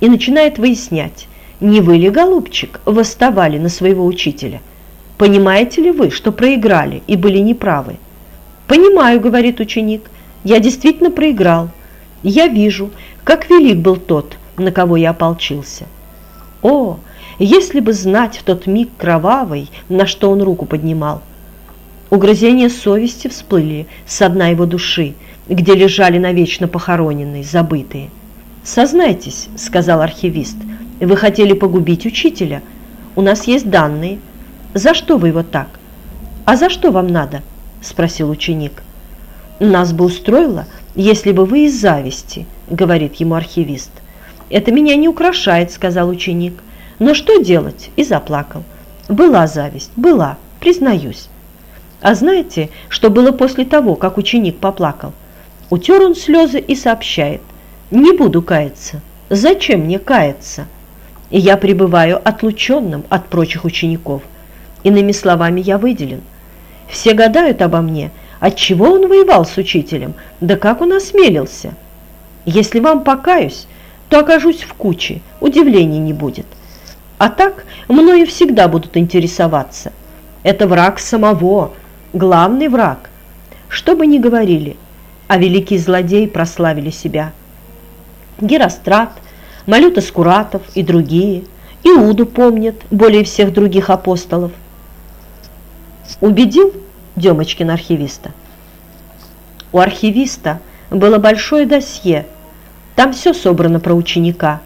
и начинает выяснять, не вы ли, голубчик, восставали на своего учителя? Понимаете ли вы, что проиграли и были неправы? «Понимаю», — говорит ученик, — «я действительно проиграл. Я вижу, как велик был тот, на кого я ополчился». О, если бы знать в тот миг кровавый, на что он руку поднимал. Угрызения совести всплыли с дна его души, где лежали навечно похороненные, забытые. «Сознайтесь», — сказал архивист, — «вы хотели погубить учителя. У нас есть данные. За что вы его так?» «А за что вам надо?» — спросил ученик. «Нас бы устроило, если бы вы из зависти», — говорит ему архивист. «Это меня не украшает», — сказал ученик. «Но что делать?» — и заплакал. «Была зависть, была, признаюсь». А знаете, что было после того, как ученик поплакал? Утер он слезы и сообщает. «Не буду каяться. Зачем мне каяться?» Я пребываю отлученным от прочих учеников. Иными словами, я выделен. Все гадают обо мне, отчего он воевал с учителем, да как он осмелился. Если вам покаюсь, то окажусь в куче, удивлений не будет. А так мною всегда будут интересоваться. Это враг самого, главный враг. Что бы ни говорили, а великие злодеи прославили себя. Герострат, Малюта Скуратов и другие, Иуду помнят более всех других апостолов. Убедил Демочкин архивиста? У архивиста было большое досье – там все собрано про ученика.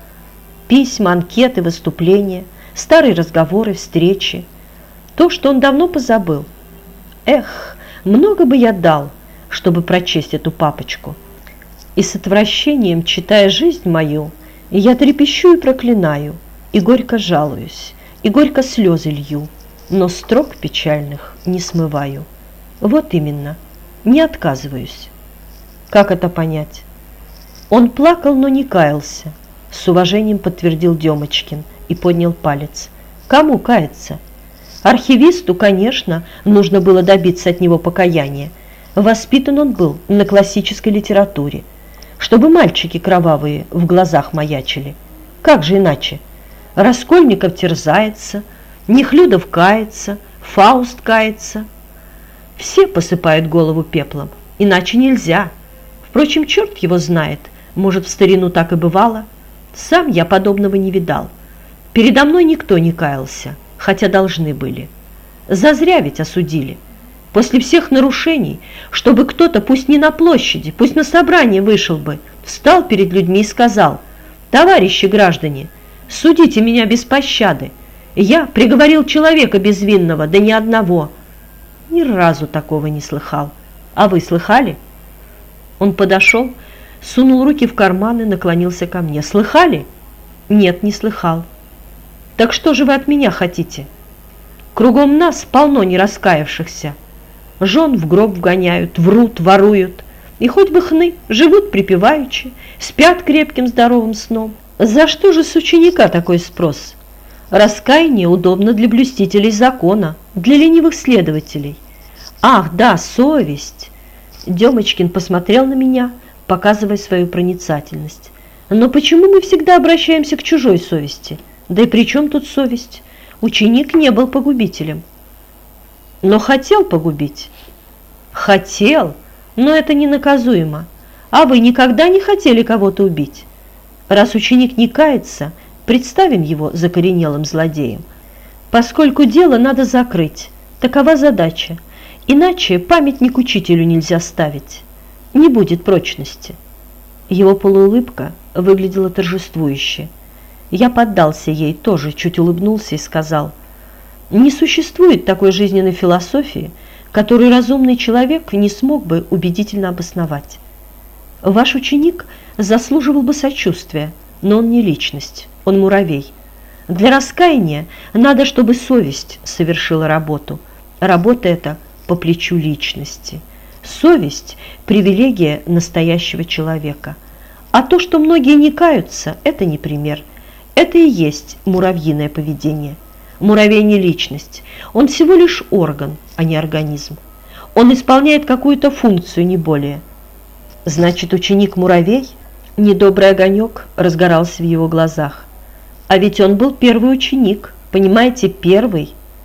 Письма, анкеты, выступления, старые разговоры, встречи. То, что он давно позабыл. Эх, много бы я дал, чтобы прочесть эту папочку. И с отвращением, читая жизнь мою, я трепещу и проклинаю, и горько жалуюсь, и горько слезы лью, но строк печальных не смываю. Вот именно, не отказываюсь. Как это понять? Он плакал, но не каялся, с уважением подтвердил Демочкин и поднял палец. Кому каяться? Архивисту, конечно, нужно было добиться от него покаяния. Воспитан он был на классической литературе, чтобы мальчики кровавые в глазах маячили. Как же иначе? Раскольников терзается, Нехлюдов кается, Фауст кается. Все посыпают голову пеплом, иначе нельзя. Впрочем, черт его знает, может, в старину так и бывало? Сам я подобного не видал. Передо мной никто не каялся, хотя должны были. Зазря ведь осудили. После всех нарушений, чтобы кто-то, пусть не на площади, пусть на собрание вышел бы, встал перед людьми и сказал, «Товарищи граждане, судите меня без пощады. Я приговорил человека безвинного, да ни одного». Ни разу такого не слыхал. А вы слыхали? Он подошел сунул руки в карманы, наклонился ко мне. «Слыхали?» «Нет, не слыхал». «Так что же вы от меня хотите?» «Кругом нас полно не раскаявшихся. Жен в гроб вгоняют, врут, воруют. И хоть бы хны, живут припеваючи, спят крепким здоровым сном. За что же с ученика такой спрос?» Раскаяние удобно для блюстителей закона, для ленивых следователей. Ах, да, совесть! Демочкин посмотрел на меня – показывая свою проницательность. Но почему мы всегда обращаемся к чужой совести? Да и при чем тут совесть? Ученик не был погубителем. Но хотел погубить. Хотел, но это не наказуемо. А вы никогда не хотели кого-то убить? Раз ученик не кается, представим его закоренелым злодеем. Поскольку дело надо закрыть, такова задача. Иначе памятник учителю нельзя ставить не будет прочности. Его полуулыбка выглядела торжествующе. Я поддался ей, тоже чуть улыбнулся и сказал, «Не существует такой жизненной философии, которую разумный человек не смог бы убедительно обосновать. Ваш ученик заслуживал бы сочувствия, но он не личность, он муравей. Для раскаяния надо, чтобы совесть совершила работу. Работа эта по плечу личности». Совесть – привилегия настоящего человека. А то, что многие не каются, это не пример. Это и есть муравьиное поведение. Муравей не личность. Он всего лишь орган, а не организм. Он исполняет какую-то функцию, не более. Значит, ученик муравей? Недобрый огонек разгорался в его глазах. А ведь он был первый ученик, понимаете, первый –